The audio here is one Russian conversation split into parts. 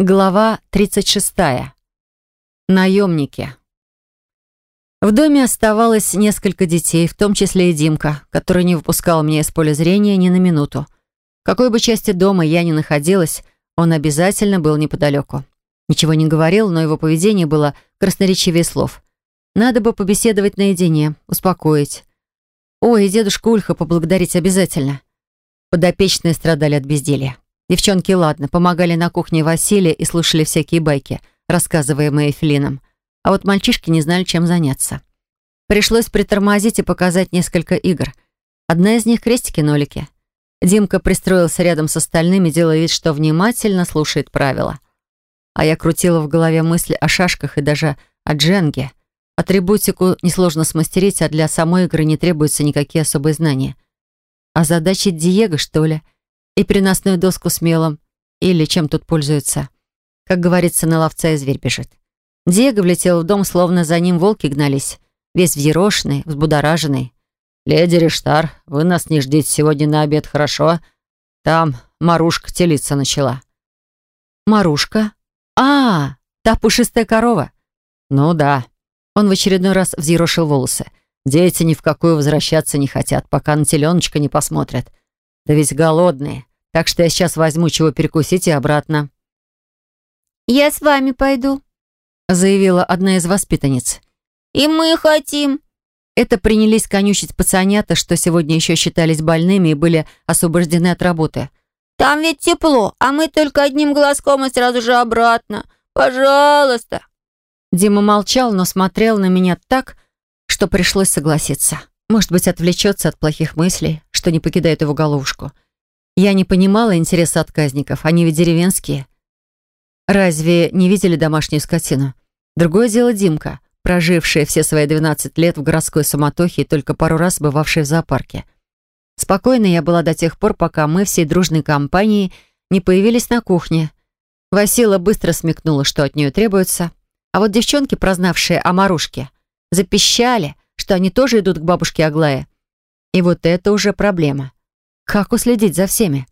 Глава 36. Наемники. В доме оставалось несколько детей, в том числе и Димка, который не выпускал меня из поля зрения ни на минуту. В какой бы части дома я ни находилась, он обязательно был неподалеку. Ничего не говорил, но его поведение было красноречивее слов. Надо бы побеседовать наедине, успокоить. Ой, и дедушку Ульха поблагодарить обязательно. Подопечные страдали от безделья. Девчонки, ладно, помогали на кухне Василия и слушали всякие байки, рассказываемые Филином. А вот мальчишки не знали, чем заняться. Пришлось притормозить и показать несколько игр. Одна из них — крестики-нолики. Димка пристроился рядом с остальными, делая вид, что внимательно слушает правила. А я крутила в голове мысли о шашках и даже о дженге. Атрибутику несложно смастерить, а для самой игры не требуются никакие особые знания. А задачи Диего, что ли — и переносную доску с мелом, или чем тут пользуются. Как говорится, на ловца и зверь бежит. Диего влетел в дом, словно за ним волки гнались, весь взъерошенный, взбудораженный. «Леди Рештар, вы нас не ждите сегодня на обед, хорошо? Там Марушка телиться начала». «Марушка? А, та пушистая корова?» «Ну да». Он в очередной раз взъерошил волосы. «Дети ни в какую возвращаться не хотят, пока на теленочка не посмотрят. Да ведь голодные. Так что я сейчас возьму чего перекусить и обратно». «Я с вами пойду», — заявила одна из воспитанниц. «И мы хотим». Это принялись конючить пацанята, что сегодня еще считались больными и были освобождены от работы. «Там ведь тепло, а мы только одним глазком и сразу же обратно. Пожалуйста». Дима молчал, но смотрел на меня так, что пришлось согласиться. Может быть, отвлечется от плохих мыслей, что не покидает его головушку. Я не понимала интереса отказников, они ведь деревенские. Разве не видели домашнюю скотину? Другое дело Димка, прожившая все свои 12 лет в городской суматохе и только пару раз бывавшая в зоопарке. Спокойно я была до тех пор, пока мы всей дружной компанией не появились на кухне. Васила быстро смекнула, что от нее требуется. А вот девчонки, прознавшие о Марушке, запищали, что они тоже идут к бабушке Аглае. И вот это уже проблема. Как уследить за всеми?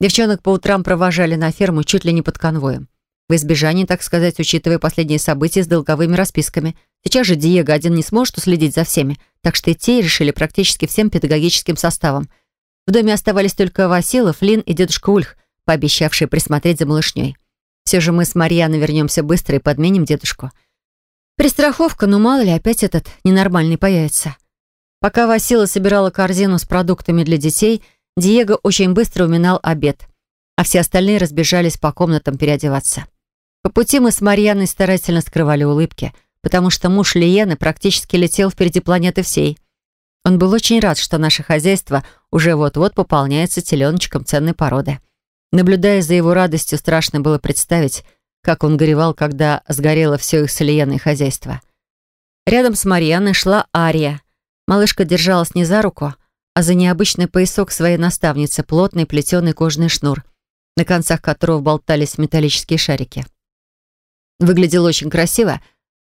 Девчонок по утрам провожали на ферму чуть ли не под конвоем. В избежании, так сказать, учитывая последние события с долговыми расписками. Сейчас же Диего один не сможет уследить за всеми, так что идти решили практически всем педагогическим составом. В доме оставались только Василов, Лин и дедушка Ульх, пообещавшие присмотреть за малышней. Все же мы с Марьяной вернемся быстро и подменим дедушку. Пристраховка, ну мало ли, опять этот ненормальный появится. Пока Васила собирала корзину с продуктами для детей – Диего очень быстро уминал обед, а все остальные разбежались по комнатам переодеваться. По пути мы с Марьяной старательно скрывали улыбки, потому что муж Лиены практически летел впереди планеты всей. Он был очень рад, что наше хозяйство уже вот-вот пополняется теленочком ценной породы. Наблюдая за его радостью, страшно было представить, как он горевал, когда сгорело все их с Лиеной хозяйство. Рядом с Марьяной шла Ария. Малышка держалась не за руку, а за необычный поясок своей наставницы плотный плетеный кожаный шнур, на концах которого болтались металлические шарики. Выглядело очень красиво,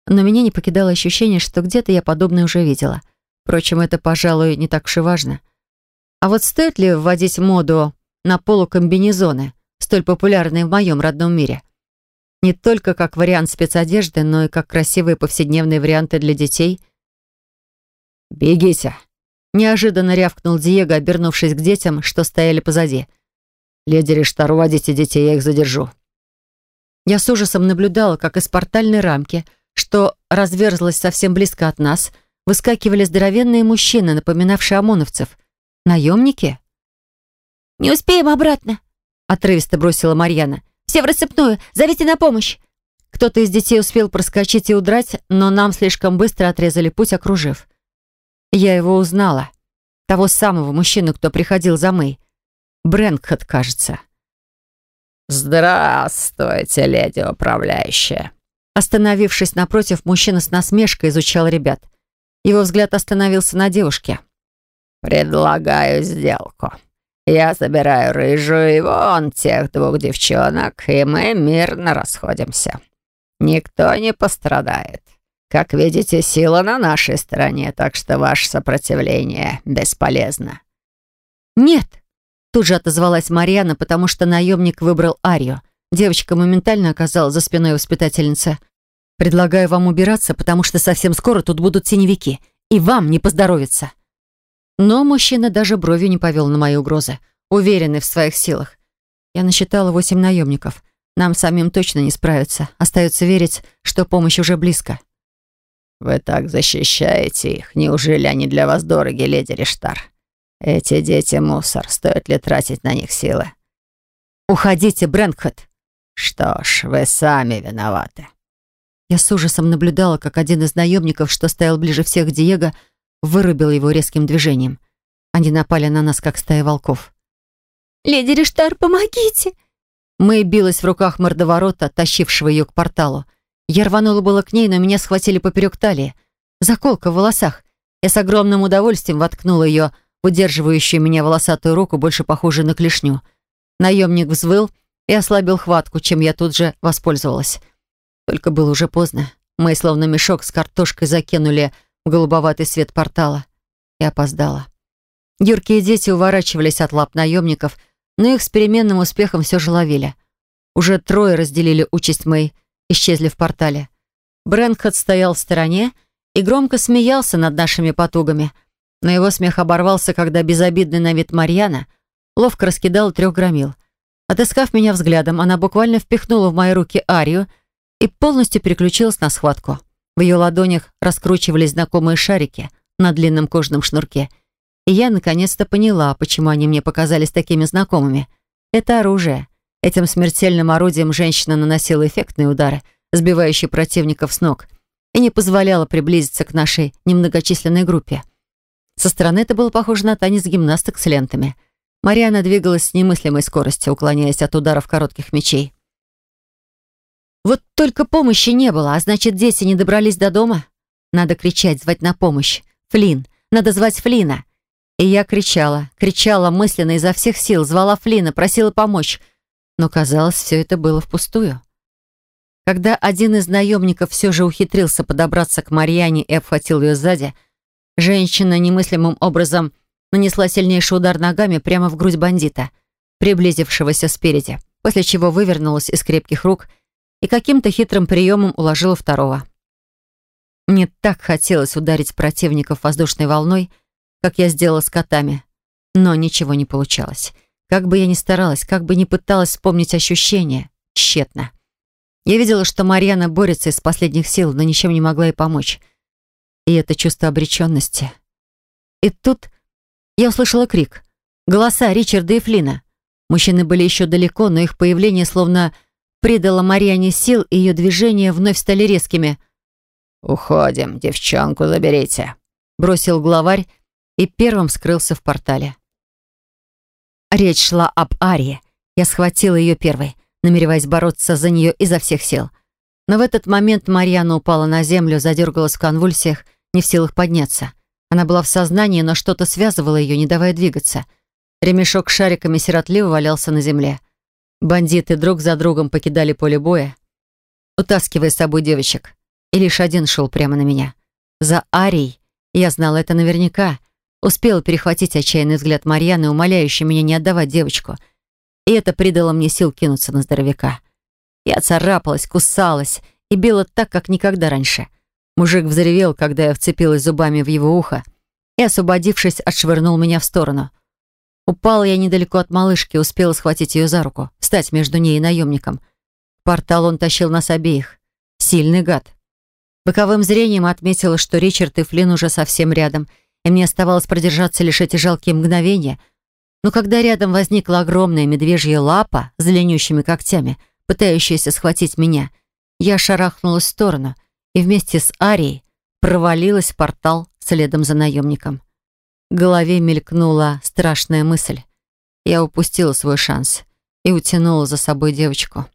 но меня не покидало ощущение, что где-то я подобное уже видела. Впрочем, это, пожалуй, не так уж и важно. А вот стоит ли вводить моду на полукомбинезоны, столь популярные в моем родном мире? Не только как вариант спецодежды, но и как красивые повседневные варианты для детей. «Бегите!» Неожиданно рявкнул Диего, обернувшись к детям, что стояли позади. «Леди Риштар, уводите детей, я их задержу». Я с ужасом наблюдала, как из портальной рамки, что разверзлась совсем близко от нас, выскакивали здоровенные мужчины, напоминавшие ОМОНовцев. Наемники? «Не успеем обратно», — отрывисто бросила Марьяна. «Все в рассыпную! Зовите на помощь!» Кто-то из детей успел проскочить и удрать, но нам слишком быстро отрезали путь, окружив. Я его узнала. Того самого мужчину, кто приходил за Мэй. Брэнкхед, кажется. «Здравствуйте, леди управляющая». Остановившись напротив, мужчина с насмешкой изучал ребят. Его взгляд остановился на девушке. «Предлагаю сделку. Я забираю рыжую и вон тех двух девчонок, и мы мирно расходимся. Никто не пострадает. Как видите, сила на нашей стороне, так что ваше сопротивление бесполезно». «Нет», — тут же отозвалась Марьяна, потому что наемник выбрал Арию. Девочка моментально оказалась за спиной воспитательницы. «Предлагаю вам убираться, потому что совсем скоро тут будут синевики, и вам не поздоровится». Но мужчина даже бровью не повел на мои угрозы, уверенный в своих силах. Я насчитала восемь наемников. Нам самим точно не справиться. Остается верить, что помощь уже близко. «Вы так защищаете их. Неужели они для вас дороги, леди Риштар? Эти дети — мусор. Стоит ли тратить на них силы?» «Уходите, Брэнкхед!» «Что ж, вы сами виноваты». Я с ужасом наблюдала, как один из наемников, что стоял ближе всех к Диего, вырубил его резким движением. Они напали на нас, как стая волков. «Леди Риштар, помогите!» Мэй билась в руках мордоворота, тащившего ее к порталу. Я рванула было к ней, но меня схватили поперек талии. Заколка в волосах. Я с огромным удовольствием воткнула ее в удерживающую меня волосатую руку, больше похожую на клешню. Наемник взвыл и ослабил хватку, чем я тут же воспользовалась. Только было уже поздно. Мы словно мешок с картошкой закинули в голубоватый свет портала. И опоздала. Юркие дети уворачивались от лап наемников — но их с переменным успехом все же ловили. Уже трое разделили участь Мэй, исчезли в портале. Брэнкхед стоял в стороне и громко смеялся над нашими потугами, но его смех оборвался, когда безобидный на вид Марьяна ловко раскидал трех громил. Отыскав меня взглядом, она буквально впихнула в мои руки Арию и полностью переключилась на схватку. В ее ладонях раскручивались знакомые шарики на длинном кожаном шнурке — и я наконец-то поняла, почему они мне показались такими знакомыми. Это оружие. Этим смертельным орудием женщина наносила эффектные удары, сбивающие противников с ног, и не позволяла приблизиться к нашей немногочисленной группе. Со стороны это было похоже на танец гимнасток с лентами. Мариана двигалась с немыслимой скоростью, уклоняясь от ударов коротких мечей. Вот только помощи не было, а значит, дети не добрались до дома. Надо кричать, звать на помощь. Флин. Надо звать Флина. И я кричала, кричала мысленно изо всех сил, звала Флина, просила помочь. Но, казалось, все это было впустую. Когда один из наемников все же ухитрился подобраться к Марьяне и обхватил ее сзади, женщина немыслимым образом нанесла сильнейший удар ногами прямо в грудь бандита, приблизившегося спереди, после чего вывернулась из крепких рук и каким-то хитрым приемом уложила второго. Мне так хотелось ударить противников воздушной волной, как я сделала с котами. Но ничего не получалось. Как бы я ни старалась, как бы ни пыталась вспомнить ощущения, тщетно. Я видела, что Марьяна борется из последних сил, но ничем не могла ей помочь. И это чувство обреченности. И тут я услышала крик. Голоса Ричарда и Флина. Мужчины были еще далеко, но их появление словно придало Марьяне сил, и ее движения вновь стали резкими. «Уходим, девчонку заберите», — бросил главарь, и первым скрылся в портале. Речь шла об Арии. Я схватила ее первой, намереваясь бороться за нее изо всех сил. Но в этот момент Марьяна упала на землю, задергалась в конвульсиях, не в силах подняться. Она была в сознании, но что-то связывало ее, не давая двигаться. Ремешок с шариками сиротливо валялся на земле. Бандиты друг за другом покидали поле боя, утаскивая с собой девочек. И лишь один шел прямо на меня. За Арией. Я знала это наверняка — Успела перехватить отчаянный взгляд Марьяны, умоляющий меня не отдавать девочку. И это придало мне сил кинуться на здоровяка. Я царапалась, кусалась и била так, как никогда раньше. Мужик взревел, когда я вцепилась зубами в его ухо и, освободившись, отшвырнул меня в сторону. Упала я недалеко от малышки, успела схватить ее за руку, встать между ней и наемником. портал он тащил нас обеих. Сильный гад. Боковым зрением отметила, что Ричард и Флинн уже совсем рядом — и мне оставалось продержаться лишь эти жалкие мгновения. Но когда рядом возникла огромная медвежья лапа с длиннющими когтями, пытающаяся схватить меня, я шарахнулась в сторону и вместе с Арией провалилась в портал следом за наемником. В голове мелькнула страшная мысль. Я упустила свой шанс и утянула за собой девочку.